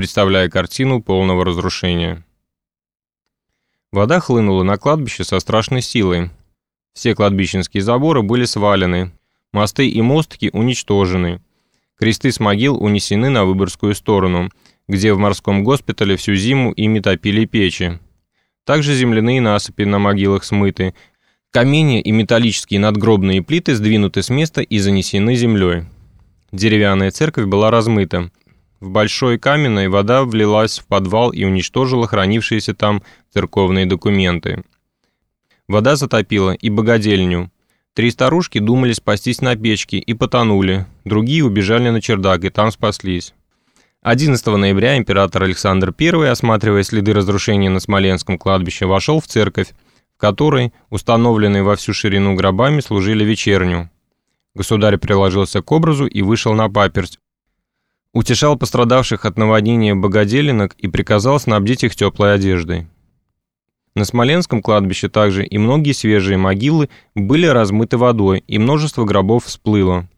представляя картину полного разрушения. Вода хлынула на кладбище со страшной силой. Все кладбищенские заборы были свалены, мосты и мостки уничтожены, кресты с могил унесены на Выборгскую сторону, где в морском госпитале всю зиму ими топили печи. Также земляные насыпи на могилах смыты, камни и металлические надгробные плиты сдвинуты с места и занесены землей. Деревянная церковь была размыта. В большой каменной вода влилась в подвал и уничтожила хранившиеся там церковные документы. Вода затопила и богадельню. Три старушки думали спастись на печке и потонули, другие убежали на чердак и там спаслись. 11 ноября император Александр I, осматривая следы разрушения на Смоленском кладбище, вошел в церковь, в которой, установленные во всю ширину гробами, служили вечерню. Государь приложился к образу и вышел на паперсть. Утешал пострадавших от наводнения богоделинок и приказал снабдить их теплой одеждой. На Смоленском кладбище также и многие свежие могилы были размыты водой, и множество гробов всплыло.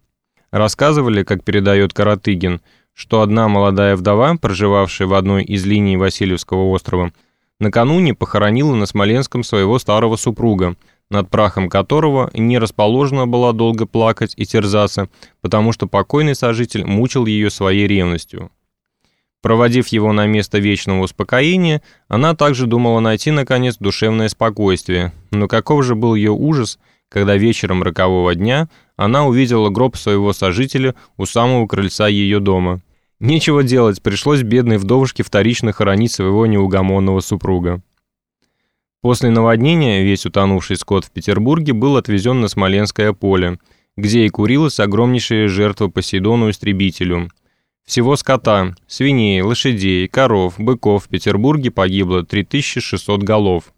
Рассказывали, как передает Каратыгин, что одна молодая вдова, проживавшая в одной из линий Васильевского острова, накануне похоронила на Смоленском своего старого супруга, над прахом которого не расположена была долго плакать и терзаться, потому что покойный сожитель мучил ее своей ревностью. Проводив его на место вечного успокоения, она также думала найти, наконец, душевное спокойствие, но каков же был ее ужас, когда вечером рокового дня она увидела гроб своего сожителя у самого крыльца ее дома. Нечего делать, пришлось бедной вдовушке вторично хоронить своего неугомонного супруга. После наводнения весь утонувший скот в Петербурге был отвезен на Смоленское поле, где и курилась огромнейшая жертва Посейдону-истребителю. Всего скота, свиней, лошадей, коров, быков в Петербурге погибло 3600 голов.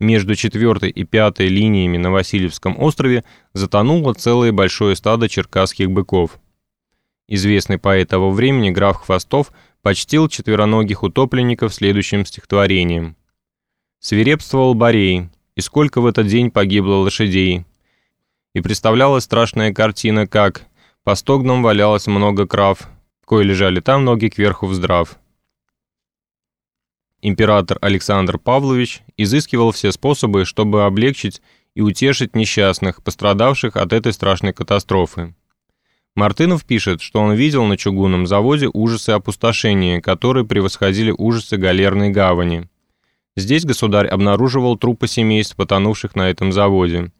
Между четвертой и пятой линиями на Васильевском острове затонуло целое большое стадо черкасских быков. Известный поэт того времени граф Хвостов почтил четвероногих утопленников следующим стихотворением – Свирепствовал Борей, и сколько в этот день погибло лошадей. И представлялась страшная картина, как по стогнам валялось много крав, кое лежали там ноги кверху вздрав. Император Александр Павлович изыскивал все способы, чтобы облегчить и утешить несчастных, пострадавших от этой страшной катастрофы. Мартынов пишет, что он видел на чугунном заводе ужасы опустошения, которые превосходили ужасы галерной гавани. Здесь государь обнаруживал трупы семейств, потонувших на этом заводе.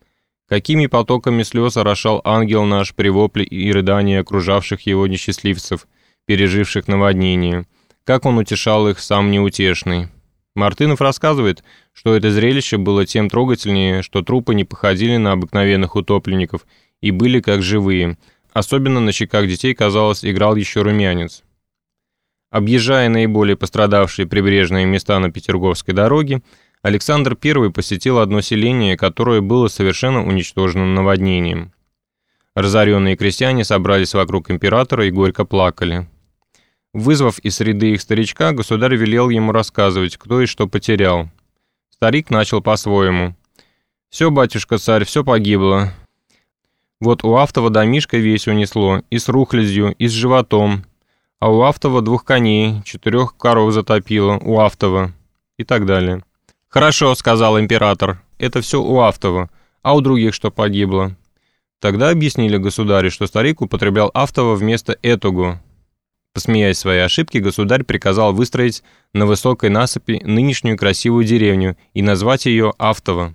Какими потоками слез орошал ангел наш при вопле и рыдании окружавших его несчастливцев, переживших наводнение. Как он утешал их, сам неутешный. Мартынов рассказывает, что это зрелище было тем трогательнее, что трупы не походили на обыкновенных утопленников и были как живые. Особенно на щеках детей, казалось, играл еще румянец. Объезжая наиболее пострадавшие прибрежные места на Петерговской дороге, Александр I посетил одно селение, которое было совершенно уничтожено наводнением. Разоренные крестьяне собрались вокруг императора и горько плакали. Вызвав из среды их старичка, государь велел ему рассказывать, кто и что потерял. Старик начал по-своему. «Все, батюшка-царь, все погибло. Вот у Автова домишка весь унесло, и с рухлядью, и с животом, а у Автова двух коней, четырех коров затопило, у Автова и так далее. «Хорошо», — сказал император, — «это все у Автова, а у других что погибло?» Тогда объяснили государю, что старик употреблял Автова вместо Этугу. Посмеясь своей ошибки, государь приказал выстроить на высокой насыпи нынешнюю красивую деревню и назвать ее Автово.